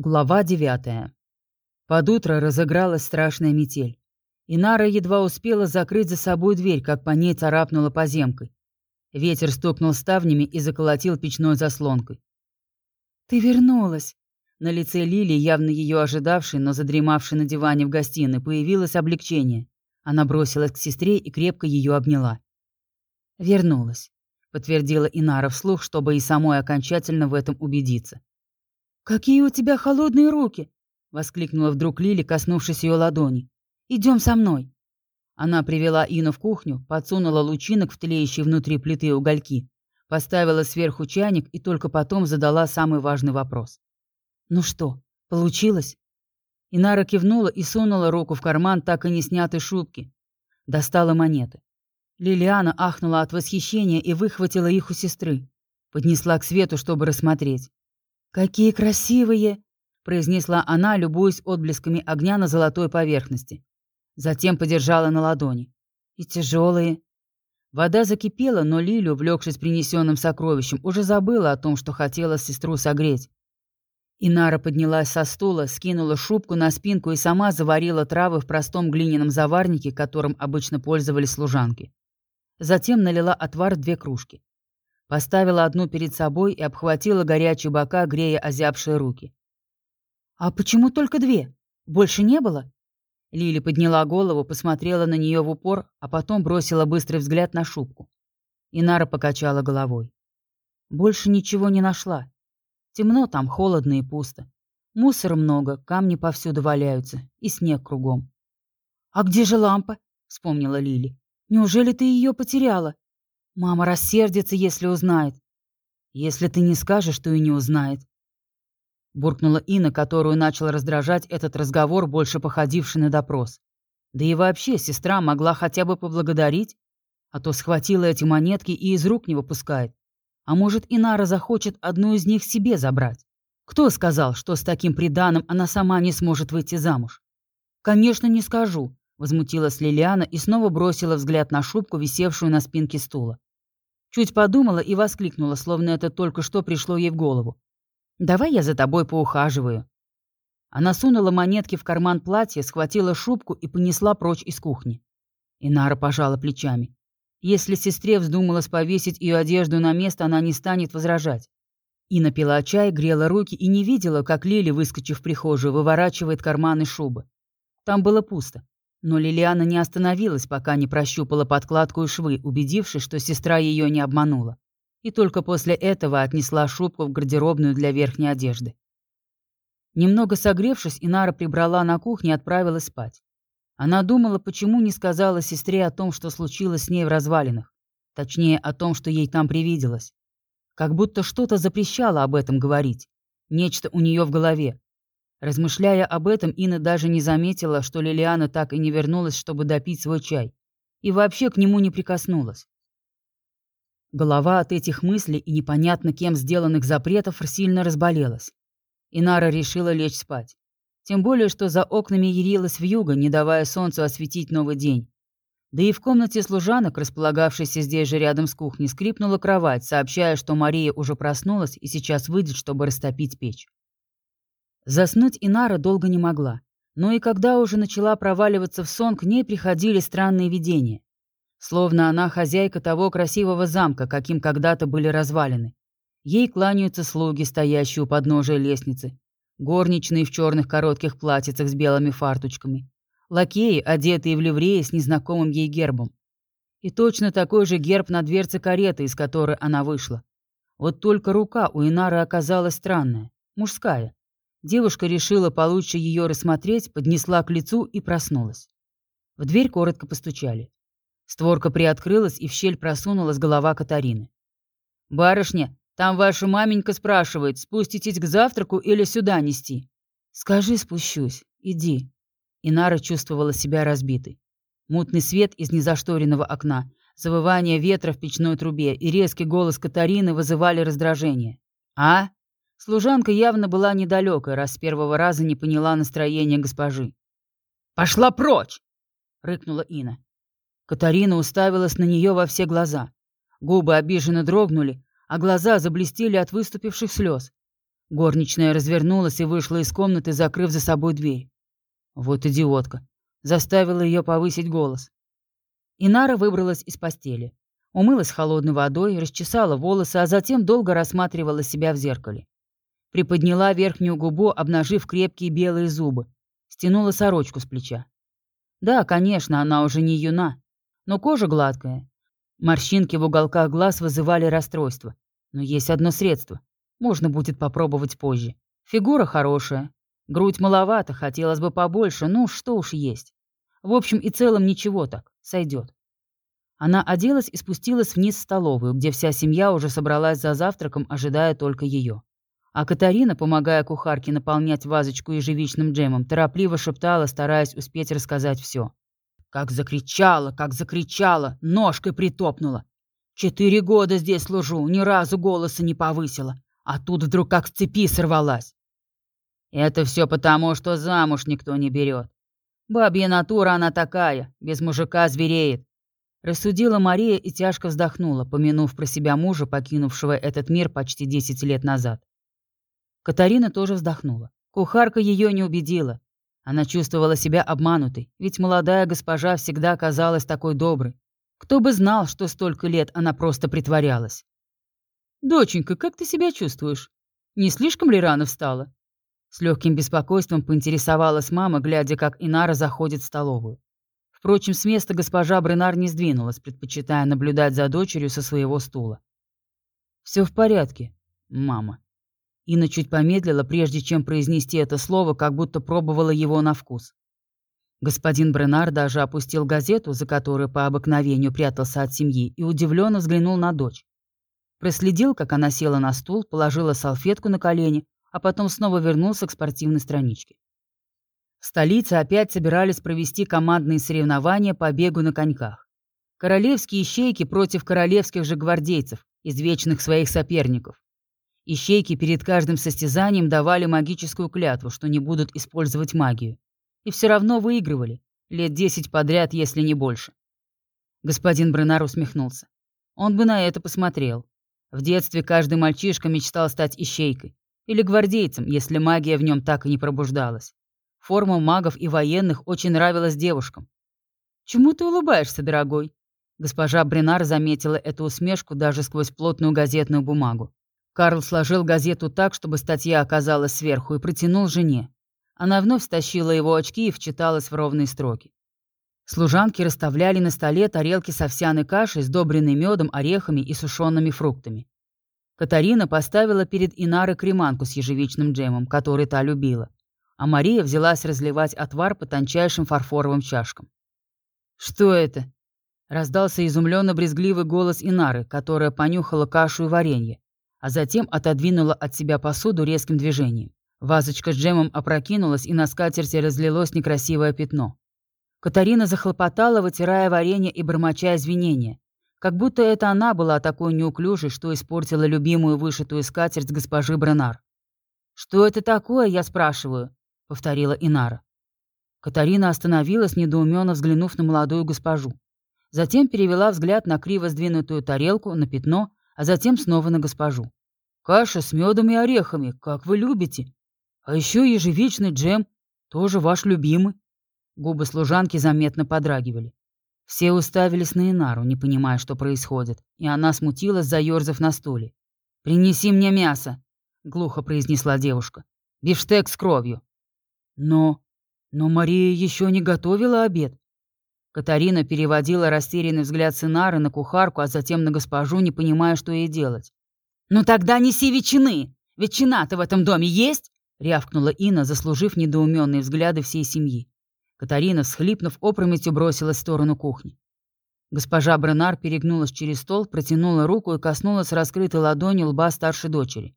Глава девятая. Под утро разыгралась страшная метель. Инара едва успела закрыть за собой дверь, как по ней царапнула поземкой. Ветер стукнул ставнями и заколотил печной заслонкой. «Ты вернулась!» На лице Лили, явно ее ожидавшей, но задремавшей на диване в гостиной, появилось облегчение. Она бросилась к сестре и крепко ее обняла. «Вернулась», — подтвердила Инара вслух, чтобы и самой окончательно в этом убедиться. «Какие у тебя холодные руки!» — воскликнула вдруг Лили, коснувшись ее ладони. «Идем со мной!» Она привела Ину в кухню, подсунула лучинок в тлеющие внутри плиты угольки, поставила сверху чайник и только потом задала самый важный вопрос. «Ну что, получилось?» Инара кивнула и сунула руку в карман так и не снятой шубки. Достала монеты. Лилиана ахнула от восхищения и выхватила их у сестры. Поднесла к свету, чтобы рассмотреть. «Какие красивые!» — произнесла она, любуясь отблесками огня на золотой поверхности. Затем подержала на ладони. «И тяжелые!» Вода закипела, но Лилю, увлекшись принесенным сокровищем, уже забыла о том, что хотела сестру согреть. Инара поднялась со стула, скинула шубку на спинку и сама заварила травы в простом глиняном заварнике, которым обычно пользовались служанки. Затем налила отвар в две кружки. Поставила одну перед собой и обхватила горячие бока, грея озябшие руки. «А почему только две? Больше не было?» Лили подняла голову, посмотрела на нее в упор, а потом бросила быстрый взгляд на шубку. Инара покачала головой. Больше ничего не нашла. Темно там, холодно и пусто. Мусора много, камни повсюду валяются, и снег кругом. «А где же лампа?» — вспомнила Лили. «Неужели ты ее потеряла?» Мама рассердится, если узнает. Если ты не скажешь, то и не узнает. Буркнула Инна, которую начал раздражать этот разговор, больше походивший на допрос. Да и вообще, сестра могла хотя бы поблагодарить, а то схватила эти монетки и из рук не выпускает. А может, Инара захочет одну из них себе забрать? Кто сказал, что с таким приданым она сама не сможет выйти замуж? Конечно, не скажу, возмутилась Лилиана и снова бросила взгляд на шубку, висевшую на спинке стула. Чуть подумала и воскликнула, словно это только что пришло ей в голову. «Давай я за тобой поухаживаю». Она сунула монетки в карман платья, схватила шубку и понесла прочь из кухни. Инара пожала плечами. Если сестре вздумалось повесить ее одежду на место, она не станет возражать. И напила чай, грела руки и не видела, как Лили, выскочив в прихожую, выворачивает карманы шубы. Там было пусто. Но Лилиана не остановилась, пока не прощупала подкладку и швы, убедившись, что сестра ее не обманула. И только после этого отнесла шубку в гардеробную для верхней одежды. Немного согревшись, Инара прибрала на кухне и отправилась спать. Она думала, почему не сказала сестре о том, что случилось с ней в развалинах. Точнее, о том, что ей там привиделось. Как будто что-то запрещало об этом говорить. Нечто у нее в голове. Размышляя об этом, Инна даже не заметила, что Лилиана так и не вернулась, чтобы допить свой чай. И вообще к нему не прикоснулась. Голова от этих мыслей и непонятно кем сделанных запретов сильно разболелась. Инара решила лечь спать. Тем более, что за окнами ярилась вьюга, не давая солнцу осветить новый день. Да и в комнате служанок, располагавшейся здесь же рядом с кухней, скрипнула кровать, сообщая, что Мария уже проснулась и сейчас выйдет, чтобы растопить печь. Заснуть Инара долго не могла. Но и когда уже начала проваливаться в сон, к ней приходили странные видения. Словно она хозяйка того красивого замка, каким когда-то были развалины. Ей кланяются слуги, стоящие у подножия лестницы, горничные в черных коротких платьицах с белыми фарточками, лакеи, одетые в ливреи с незнакомым ей гербом. И точно такой же герб на дверце кареты, из которой она вышла. Вот только рука у Инары оказалась странная, мужская. Девушка решила получше ее рассмотреть, поднесла к лицу и проснулась. В дверь коротко постучали. Створка приоткрылась, и в щель просунулась голова Катарины. «Барышня, там ваша маменька спрашивает, спуститесь к завтраку или сюда нести?» «Скажи, спущусь. Иди». Инара чувствовала себя разбитой. Мутный свет из незашторенного окна, завывание ветра в печной трубе и резкий голос Катарины вызывали раздражение. «А? Служанка явно была недалекой, раз с первого раза не поняла настроение госпожи. «Пошла прочь!» — рыкнула Ина. Катарина уставилась на нее во все глаза. Губы обиженно дрогнули, а глаза заблестели от выступивших слез. Горничная развернулась и вышла из комнаты, закрыв за собой дверь. Вот идиотка. Заставила ее повысить голос. Инара выбралась из постели. Умылась холодной водой, расчесала волосы, а затем долго рассматривала себя в зеркале. Приподняла верхнюю губу, обнажив крепкие белые зубы. Стянула сорочку с плеча. Да, конечно, она уже не юна, но кожа гладкая. Морщинки в уголках глаз вызывали расстройство. Но есть одно средство. Можно будет попробовать позже. Фигура хорошая. Грудь маловато, хотелось бы побольше, ну что уж есть. В общем и целом ничего так, сойдет. Она оделась и спустилась вниз в столовую, где вся семья уже собралась за завтраком, ожидая только ее. А Катарина, помогая кухарке наполнять вазочку ежевичным джемом, торопливо шептала, стараясь успеть рассказать все. Как закричала, как закричала, ножкой притопнула. Четыре года здесь служу, ни разу голоса не повысила, а тут вдруг как с цепи сорвалась. Это все потому, что замуж никто не берет. Бабья натура она такая, без мужика звереет. Рассудила Мария и тяжко вздохнула, помянув про себя мужа, покинувшего этот мир почти десять лет назад. Катарина тоже вздохнула. Кухарка ее не убедила. Она чувствовала себя обманутой, ведь молодая госпожа всегда казалась такой доброй. Кто бы знал, что столько лет она просто притворялась. «Доченька, как ты себя чувствуешь? Не слишком ли рано встала?» С легким беспокойством поинтересовалась мама, глядя, как Инара заходит в столовую. Впрочем, с места госпожа Бренар не сдвинулась, предпочитая наблюдать за дочерью со своего стула. «Все в порядке, мама». Инна чуть помедлила, прежде чем произнести это слово, как будто пробовала его на вкус. Господин Бренар даже опустил газету, за которой по обыкновению прятался от семьи, и удивленно взглянул на дочь. Проследил, как она села на стул, положила салфетку на колени, а потом снова вернулся к спортивной страничке. В столице опять собирались провести командные соревнования по бегу на коньках. Королевские ищейки против королевских же гвардейцев, извечных своих соперников. Ищейки перед каждым состязанием давали магическую клятву, что не будут использовать магию. И все равно выигрывали. Лет десять подряд, если не больше. Господин Бренар усмехнулся. Он бы на это посмотрел. В детстве каждый мальчишка мечтал стать ищейкой. Или гвардейцем, если магия в нем так и не пробуждалась. Форма магов и военных очень нравилась девушкам. «Чему ты улыбаешься, дорогой?» Госпожа Бренар заметила эту усмешку даже сквозь плотную газетную бумагу. Карл сложил газету так, чтобы статья оказалась сверху, и протянул жене. Она вновь стащила его очки и вчиталась в ровные строки. Служанки расставляли на столе тарелки с овсяной кашей, сдобренной медом, орехами и сушеными фруктами. Катарина поставила перед Инарой креманку с ежевичным джемом, который та любила а Мария взялась разливать отвар по тончайшим фарфоровым чашкам. «Что это?» — раздался изумленно брезгливый голос Инары, которая понюхала кашу и варенье, а затем отодвинула от себя посуду резким движением. Вазочка с джемом опрокинулась, и на скатерти разлилось некрасивое пятно. Катарина захлопотала, вытирая варенье и бормоча извинения, как будто это она была такой неуклюжей, что испортила любимую вышитую скатерть госпожи Бренар. «Что это такое, я спрашиваю?» — повторила Инара. Катарина остановилась, недоуменно взглянув на молодую госпожу. Затем перевела взгляд на криво сдвинутую тарелку, на пятно, а затем снова на госпожу. «Каша с медом и орехами, как вы любите. А еще ежевичный джем, тоже ваш любимый». Губы служанки заметно подрагивали. Все уставились на Инару, не понимая, что происходит, и она смутилась, заерзав на стуле. «Принеси мне мясо», — глухо произнесла девушка. «Бифштег с кровью». Но... но Мария еще не готовила обед. Катарина переводила растерянный взгляд Синары на кухарку, а затем на госпожу, не понимая, что ей делать. «Ну тогда неси ветчины! Ветчина-то в этом доме есть?» — рявкнула Инна, заслужив недоуменные взгляды всей семьи. Катарина, всхлипнув, опрометью бросилась в сторону кухни. Госпожа Бренар перегнулась через стол, протянула руку и коснулась раскрытой ладонью лба старшей дочери.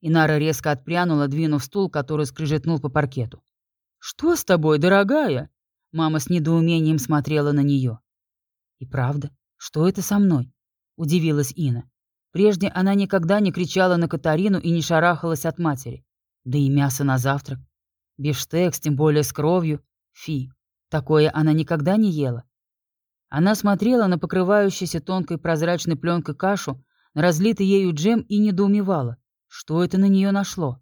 Инара резко отпрянула, двинув стул, который скрежетнул по паркету. «Что с тобой, дорогая?» Мама с недоумением смотрела на нее. «И правда, что это со мной?» — удивилась Ина. Прежде она никогда не кричала на Катарину и не шарахалась от матери. Да и мясо на завтрак. Бифштекс, тем более с кровью. Фи. Такое она никогда не ела. Она смотрела на покрывающуюся тонкой прозрачной пленкой кашу, на разлитый ею джем и недоумевала, что это на нее нашло.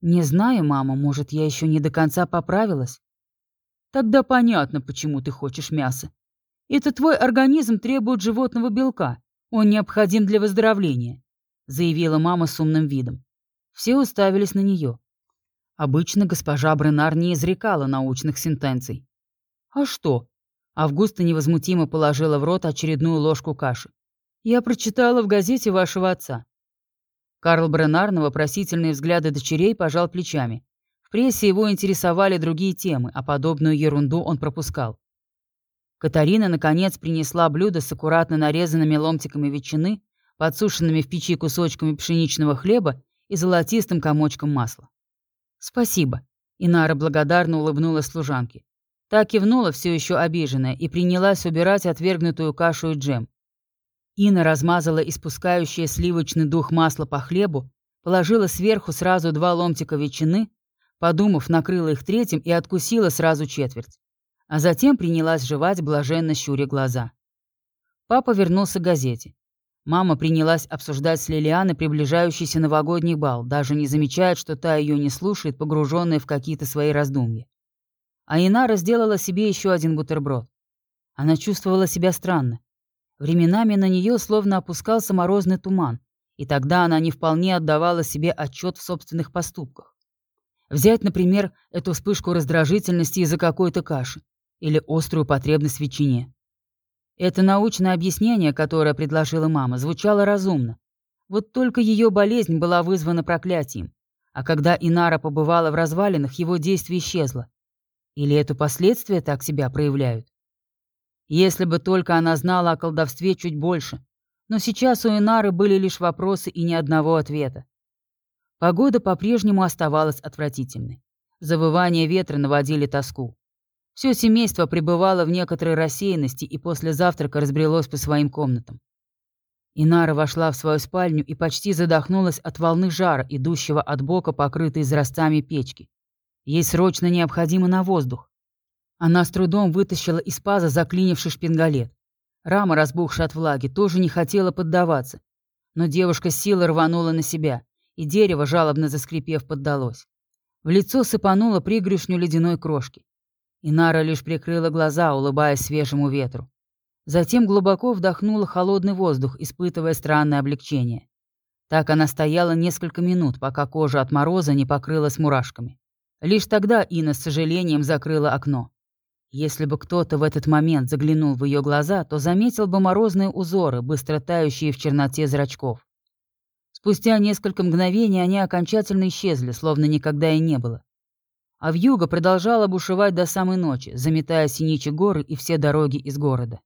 «Не знаю, мама, может, я еще не до конца поправилась?» «Тогда понятно, почему ты хочешь мясо. Это твой организм требует животного белка. Он необходим для выздоровления», — заявила мама с умным видом. Все уставились на нее. Обычно госпожа Бренар не изрекала научных сентенций. «А что?» Августа невозмутимо положила в рот очередную ложку каши. «Я прочитала в газете вашего отца. Карл Бренар на вопросительные взгляды дочерей пожал плечами. Прессе его интересовали другие темы, а подобную ерунду он пропускал. Катарина, наконец, принесла блюдо с аккуратно нарезанными ломтиками ветчины, подсушенными в печи кусочками пшеничного хлеба и золотистым комочком масла. «Спасибо», — Инара благодарно улыбнулась служанке. Та кивнула, все еще обиженная, и принялась убирать отвергнутую кашу и джем. Инна размазала испускающее сливочный дух масла по хлебу, положила сверху сразу два ломтика ветчины, подумав, накрыла их третьим и откусила сразу четверть. А затем принялась жевать, блаженно щуря глаза. Папа вернулся к газете. Мама принялась обсуждать с Лилианой приближающийся новогодний бал, даже не замечает, что та ее не слушает, погруженная в какие-то свои раздумья. А Инара сделала себе еще один бутерброд. Она чувствовала себя странно. Временами на нее словно опускался морозный туман, и тогда она не вполне отдавала себе отчет в собственных поступках. Взять, например, эту вспышку раздражительности из-за какой-то каши или острую потребность в ветчине. Это научное объяснение, которое предложила мама, звучало разумно. Вот только ее болезнь была вызвана проклятием, а когда Инара побывала в развалинах, его действие исчезло. Или это последствия так себя проявляют? Если бы только она знала о колдовстве чуть больше. Но сейчас у Инары были лишь вопросы и ни одного ответа. Погода по-прежнему оставалась отвратительной. Завывания ветра наводили тоску. Все семейство пребывало в некоторой рассеянности и после завтрака разбрелось по своим комнатам. Инара вошла в свою спальню и почти задохнулась от волны жара, идущего от бока покрытой израстами печки. Ей срочно необходимо на воздух. Она с трудом вытащила из паза заклинивший шпингалет. Рама, разбухшая от влаги, тоже не хотела поддаваться. Но девушка силой рванула на себя, и дерево, жалобно заскрипев, поддалось. В лицо сыпануло пригрюшню ледяной крошки. Инара лишь прикрыла глаза, улыбаясь свежему ветру. Затем глубоко вдохнула холодный воздух, испытывая странное облегчение. Так она стояла несколько минут, пока кожа от мороза не покрылась мурашками. Лишь тогда Инна с сожалением закрыла окно. Если бы кто-то в этот момент заглянул в ее глаза, то заметил бы морозные узоры, быстро тающие в черноте зрачков. Спустя несколько мгновений они окончательно исчезли, словно никогда и не было. А вьюга продолжала бушевать до самой ночи, заметая синичи горы и все дороги из города.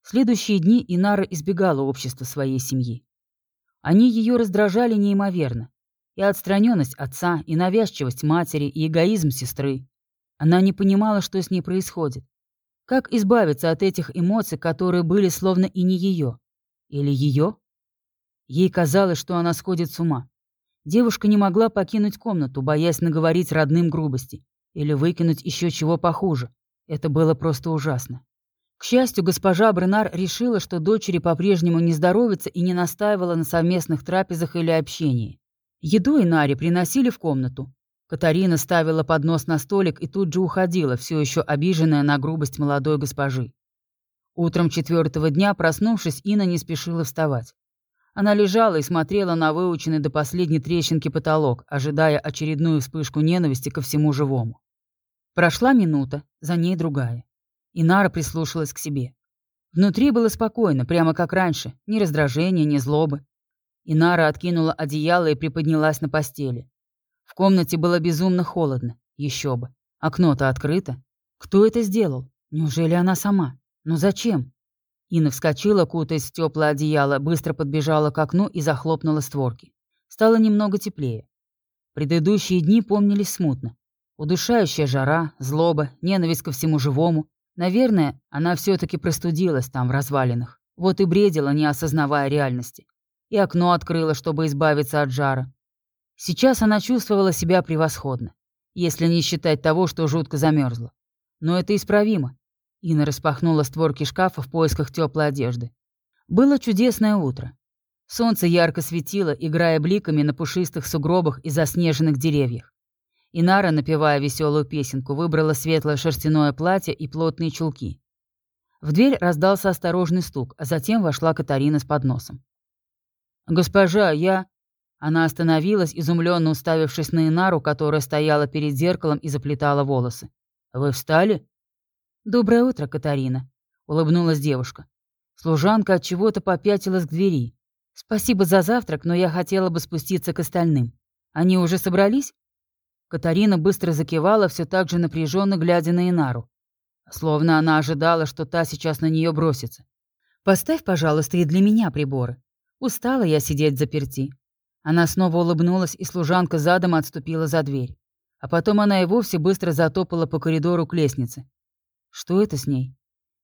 В следующие дни Инара избегала общества своей семьи. Они ее раздражали неимоверно. И отстраненность отца, и навязчивость матери, и эгоизм сестры. Она не понимала, что с ней происходит. Как избавиться от этих эмоций, которые были словно и не ее? Или ее? Ей казалось, что она сходит с ума. Девушка не могла покинуть комнату, боясь наговорить родным грубости или выкинуть еще чего похуже. Это было просто ужасно. К счастью, госпожа Бренар решила, что дочери по-прежнему не здоровится и не настаивала на совместных трапезах или общении. Еду и Наре приносили в комнату, Катарина ставила поднос на столик и тут же уходила, все еще обиженная на грубость молодой госпожи. Утром четвертого дня, проснувшись, Инна не спешила вставать. Она лежала и смотрела на выученный до последней трещинки потолок, ожидая очередную вспышку ненависти ко всему живому. Прошла минута, за ней другая. Инара прислушалась к себе. Внутри было спокойно, прямо как раньше, ни раздражения, ни злобы. Инара откинула одеяло и приподнялась на постели. В комнате было безумно холодно. Еще бы. Окно-то открыто. Кто это сделал? Неужели она сама? Но зачем? Инна вскочила, кутаясь в теплое одеяло, быстро подбежала к окну и захлопнула створки. Стало немного теплее. Предыдущие дни помнились смутно. Удушающая жара, злоба, ненависть ко всему живому. Наверное, она все таки простудилась там, в развалинах. Вот и бредила, не осознавая реальности. И окно открыла, чтобы избавиться от жара. Сейчас она чувствовала себя превосходно, если не считать того, что жутко замерзла. Но это исправимо. Инна распахнула створки шкафа в поисках теплой одежды. Было чудесное утро. Солнце ярко светило, играя бликами на пушистых сугробах и заснеженных деревьях. Инара, напевая веселую песенку, выбрала светлое шерстяное платье и плотные чулки. В дверь раздался осторожный стук, а затем вошла Катарина с подносом. «Госпожа, я...» Она остановилась, изумленно уставившись на Инару, которая стояла перед зеркалом и заплетала волосы. «Вы встали?» «Доброе утро, Катарина», — улыбнулась девушка. Служанка от чего-то попятилась к двери. «Спасибо за завтрак, но я хотела бы спуститься к остальным. Они уже собрались?» Катарина быстро закивала, все так же напряженно глядя на Инару. Словно она ожидала, что та сейчас на нее бросится. «Поставь, пожалуйста, и для меня приборы. Устала я сидеть заперти». Она снова улыбнулась, и служанка задом отступила за дверь. А потом она и вовсе быстро затопала по коридору к лестнице. Что это с ней?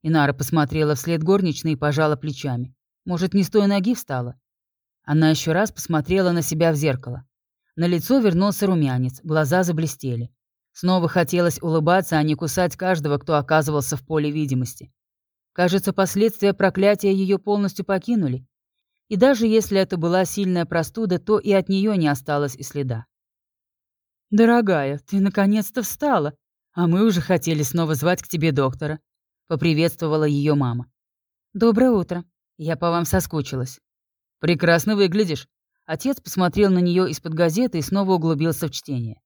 Инара посмотрела вслед горничной и пожала плечами. Может, не с той ноги встала? Она еще раз посмотрела на себя в зеркало. На лицо вернулся румянец, глаза заблестели. Снова хотелось улыбаться, а не кусать каждого, кто оказывался в поле видимости. Кажется, последствия проклятия ее полностью покинули, и даже если это была сильная простуда, то и от нее не осталось и следа. «Дорогая, ты наконец-то встала, а мы уже хотели снова звать к тебе доктора», — поприветствовала ее мама. «Доброе утро. Я по вам соскучилась». «Прекрасно выглядишь». Отец посмотрел на нее из-под газеты и снова углубился в чтение.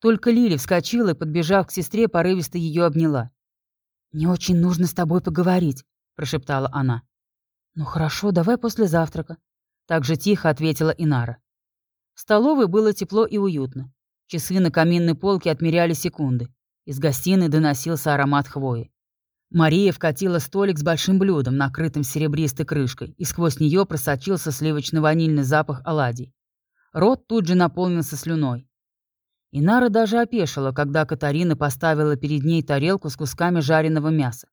Только Лили вскочила и, подбежав к сестре, порывисто ее обняла. «Мне очень нужно с тобой поговорить», — прошептала она. «Ну хорошо, давай после завтрака», — так же тихо ответила Инара. В столовой было тепло и уютно. Часы на каминной полке отмеряли секунды. Из гостиной доносился аромат хвои. Мария вкатила столик с большим блюдом, накрытым серебристой крышкой, и сквозь нее просочился сливочно-ванильный запах оладий. Рот тут же наполнился слюной. Инара даже опешила, когда Катарина поставила перед ней тарелку с кусками жареного мяса.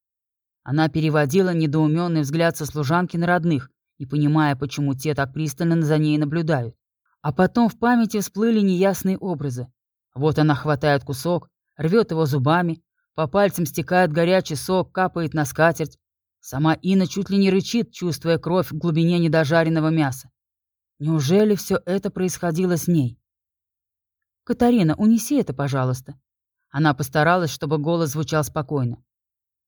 Она переводила недоуменный взгляд со служанки на родных, не понимая, почему те так пристально за ней наблюдают. А потом в памяти всплыли неясные образы. Вот она хватает кусок, рвет его зубами, по пальцам стекает горячий сок, капает на скатерть. Сама Инна чуть ли не рычит, чувствуя кровь в глубине недожаренного мяса. Неужели все это происходило с ней? «Катарина, унеси это, пожалуйста». Она постаралась, чтобы голос звучал спокойно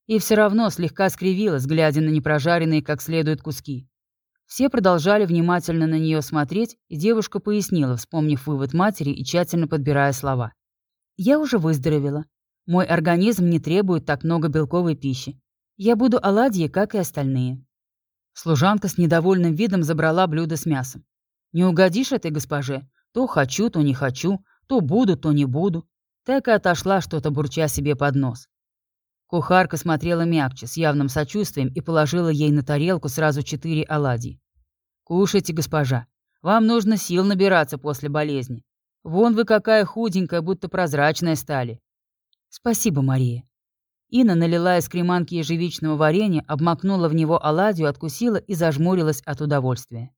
и все равно слегка скривилась, глядя на непрожаренные как следует куски. Все продолжали внимательно на нее смотреть, и девушка пояснила, вспомнив вывод матери и тщательно подбирая слова. «Я уже выздоровела. Мой организм не требует так много белковой пищи. Я буду оладьи, как и остальные». Служанка с недовольным видом забрала блюдо с мясом. «Не угодишь этой госпоже? То хочу, то не хочу, то буду, то не буду». Так и отошла что-то, бурча себе под нос. Кухарка смотрела мягче, с явным сочувствием, и положила ей на тарелку сразу четыре оладьи. «Кушайте, госпожа. Вам нужно сил набираться после болезни. Вон вы какая худенькая, будто прозрачная стали». «Спасибо, Мария». Инна налила из креманки ежевичного варенья, обмакнула в него оладью, откусила и зажмурилась от удовольствия.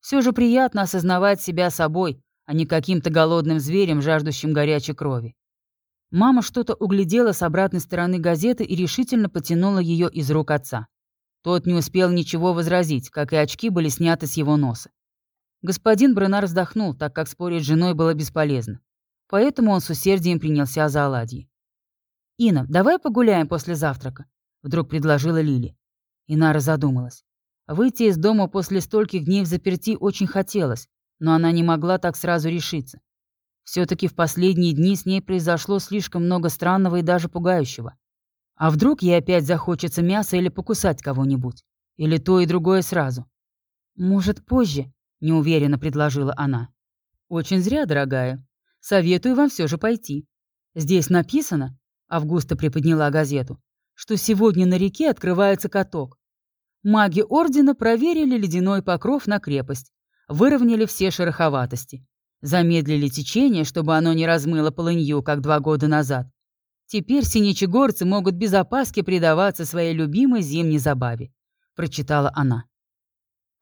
Все же приятно осознавать себя собой, а не каким-то голодным зверем, жаждущим горячей крови. Мама что-то углядела с обратной стороны газеты и решительно потянула ее из рук отца. Тот не успел ничего возразить, как и очки были сняты с его носа. Господин Бренар вздохнул, так как спорить с женой было бесполезно. Поэтому он с усердием принялся за оладьи. «Ина, давай погуляем после завтрака», — вдруг предложила Лили. Инара задумалась. Выйти из дома после стольких дней в заперти очень хотелось, но она не могла так сразу решиться. Все-таки в последние дни с ней произошло слишком много странного и даже пугающего. А вдруг ей опять захочется мяса или покусать кого-нибудь? Или то и другое сразу? «Может, позже?» – неуверенно предложила она. «Очень зря, дорогая. Советую вам все же пойти. Здесь написано, – Августа приподняла газету, – что сегодня на реке открывается каток. Маги Ордена проверили ледяной покров на крепость, выровняли все шероховатости. Замедлили течение, чтобы оно не размыло полынью, как два года назад. Теперь синичегорцы могут без опаски предаваться своей любимой зимней забаве», — прочитала она.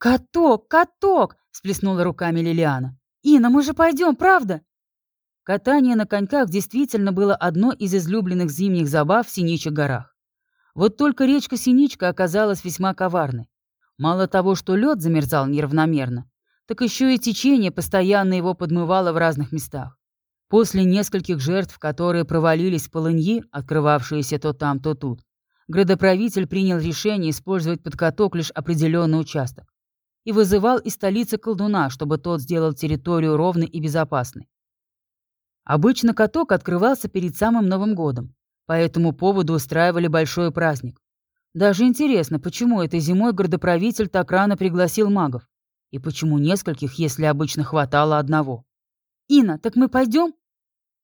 «Каток, каток!» — сплеснула руками Лилиана. «Инна, мы же пойдем, правда?» Катание на коньках действительно было одно из излюбленных зимних забав в Синичих горах. Вот только речка Синичка оказалась весьма коварной. Мало того, что лед замерзал неравномерно, так еще и течение постоянно его подмывало в разных местах. После нескольких жертв, которые провалились в полыньи, открывавшиеся то там, то тут, градоправитель принял решение использовать под каток лишь определенный участок и вызывал из столицы колдуна, чтобы тот сделал территорию ровной и безопасной. Обычно каток открывался перед самым Новым годом, по этому поводу устраивали большой праздник. Даже интересно, почему этой зимой городоправитель так рано пригласил магов? И почему нескольких, если обычно хватало одного? «Ина, так мы пойдем?»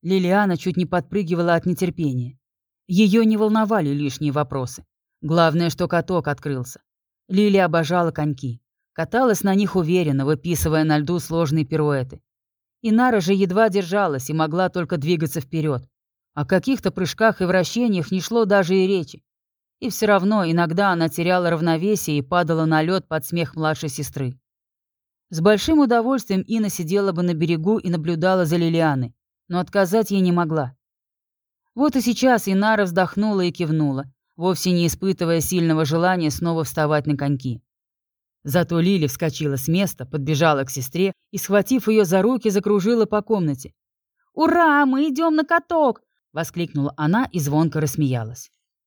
Лилиана чуть не подпрыгивала от нетерпения. Ее не волновали лишние вопросы. Главное, что каток открылся. Лили обожала коньки. Каталась на них уверенно, выписывая на льду сложные пируэты. Инара же едва держалась и могла только двигаться вперед. О каких-то прыжках и вращениях не шло даже и речи. И все равно иногда она теряла равновесие и падала на лед под смех младшей сестры. С большим удовольствием Ина сидела бы на берегу и наблюдала за Лилианой, но отказать ей не могла. Вот и сейчас Инара вздохнула и кивнула, вовсе не испытывая сильного желания снова вставать на коньки. Зато Лили вскочила с места, подбежала к сестре и, схватив ее за руки, закружила по комнате. «Ура, мы идем на каток!» — воскликнула она и звонко рассмеялась.